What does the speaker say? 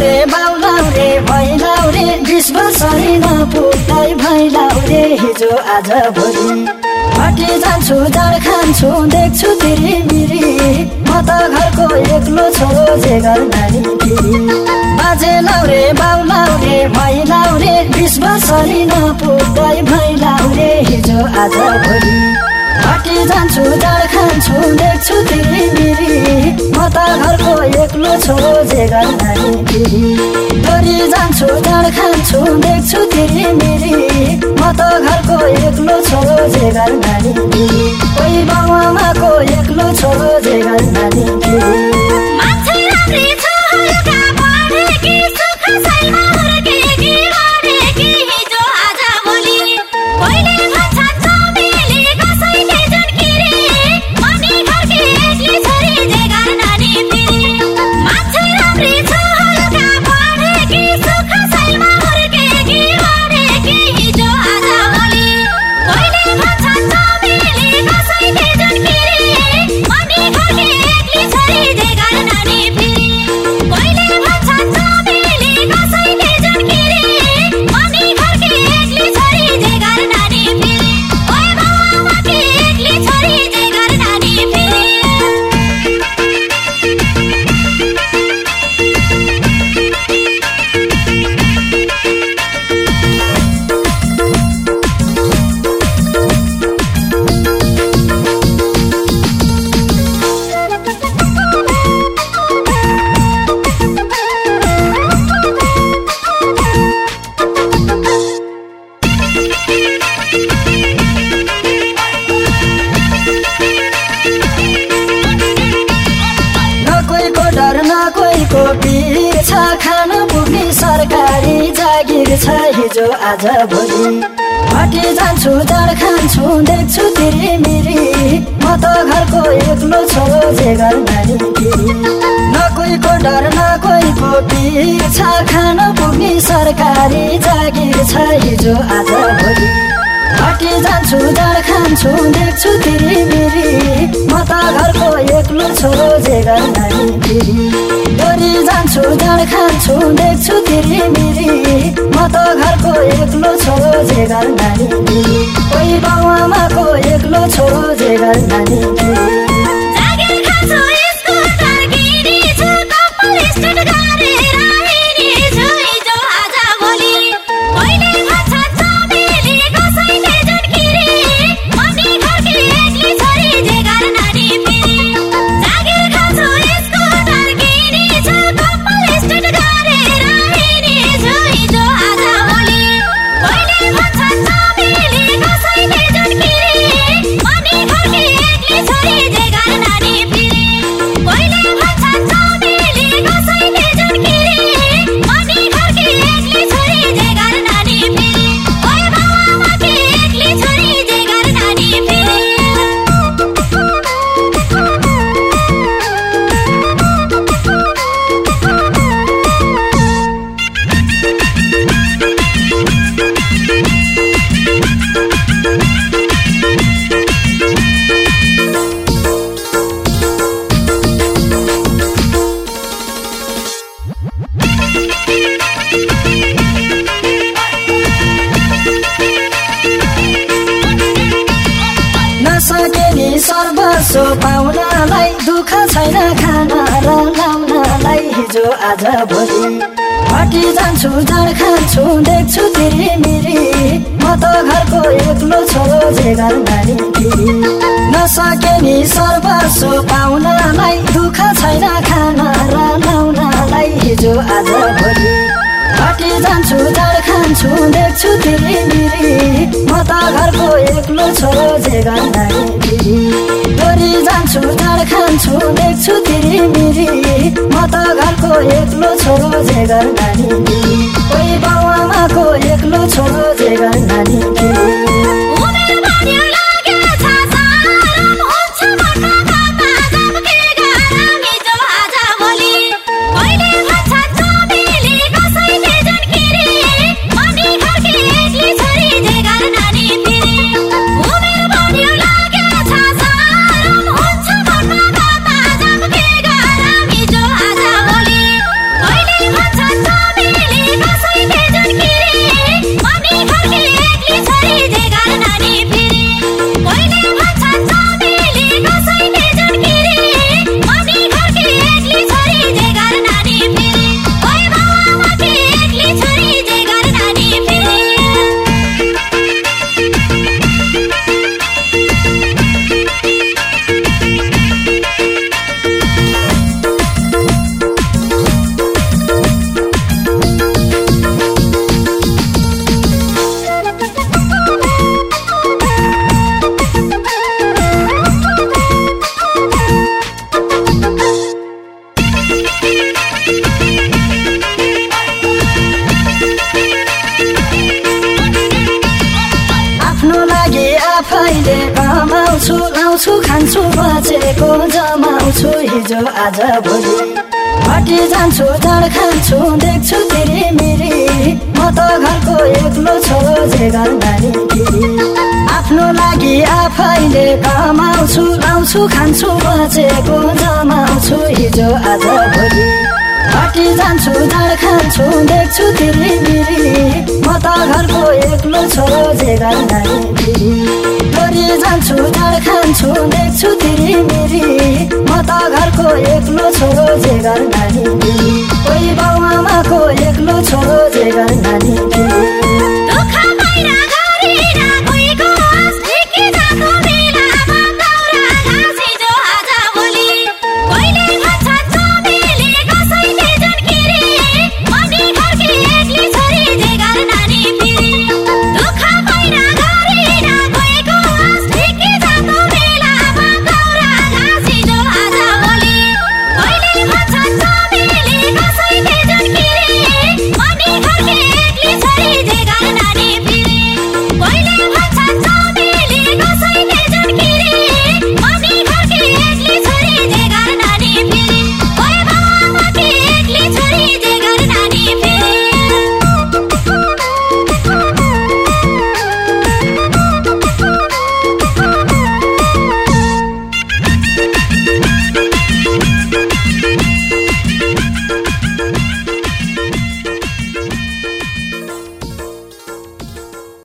रे बाउलाउ रे भैलाउ रे बिस वर्षै रे हिजो आज भोलि। हटी जान्छु जाड खान्छु देख्छु तिरी मिरी म त घरको एक्लो छोरो जे नानी बाजे लाउरे बाउ लाउरे भाइ लाउरे बिस वर्षै नपुग्दै भैलाउ रे हिजो आज भोलि। हटी जान्छु जाड खान्छु देख्छु म त घरको एक्लो छोरो जे डोरी जान्छु जाड खान्छु देख्छु तिरी मिरी म त घरको एक्लो छोरो जे घर छ हिजो आज भोलि। हटी जान्छु जाड खान्छु देख्छु तिरी मिरी। म त घरको एक्लो छोरो जे नानी न कोहीको डर न कोहीको पिर छ खान पुग्ने सरकारी जागिर छ हिजो आज भोलि। हटी जान्छु जाड खान्छु देख्छु तिरी मिरी। म त घरको एक्लो छोरो जे नानी फेरि जान्छु जाड खान्छु देख्छु तिरी मिरी। त घरको एक्लो छोरो जे घर नानी कोही बाउआमाको एक्लो छोरो जे घर नानी सर्वस्व पाउनलाई दुःख छैन खान र लाउनलाई हिजो आज भोलि। हटी जान्छु जाड खान्छु देख्छु तिरी मिरी। म त घरको एक्लो छोरो जे घर नानी नसके नि सर्वस्व पाउनलाई दुःख छैन खान र लाउनलाई हिजो आज भोलि। हटी जान्छु जाड खान्छु देख्छु तिरी मिरी। म त घरको एक्लो छोरो जे घर नानी जान्छु जाड खान्छु देख्छु तिरी मिरी म त घरको एक्लो छोरो जे घर नानी कोही बाउआमाको लाउँछु खान्छु बचेको जमाउँछु हिजो आज भोलि। हटी जान्छु जाँड खान्छु देख्छु तिरी मिरी। म त घरको एक्लो छोरो आफ्नो लागि आफैले कमाउँछु लाउँछु खान्छु बचेको जमाउँछु हिजो आज भोलि। हटी जान्छु जाँड खान्छु देख्छु तिरी मिरी। म त घरको एक्लो छोरो जे नानी खान्छु तार खान्छु देख्छु तिरी मेरी म त घरको एक्लो छोरो जे घर नानी कोही बाउ आमाको एक्लो छोरो जे नानी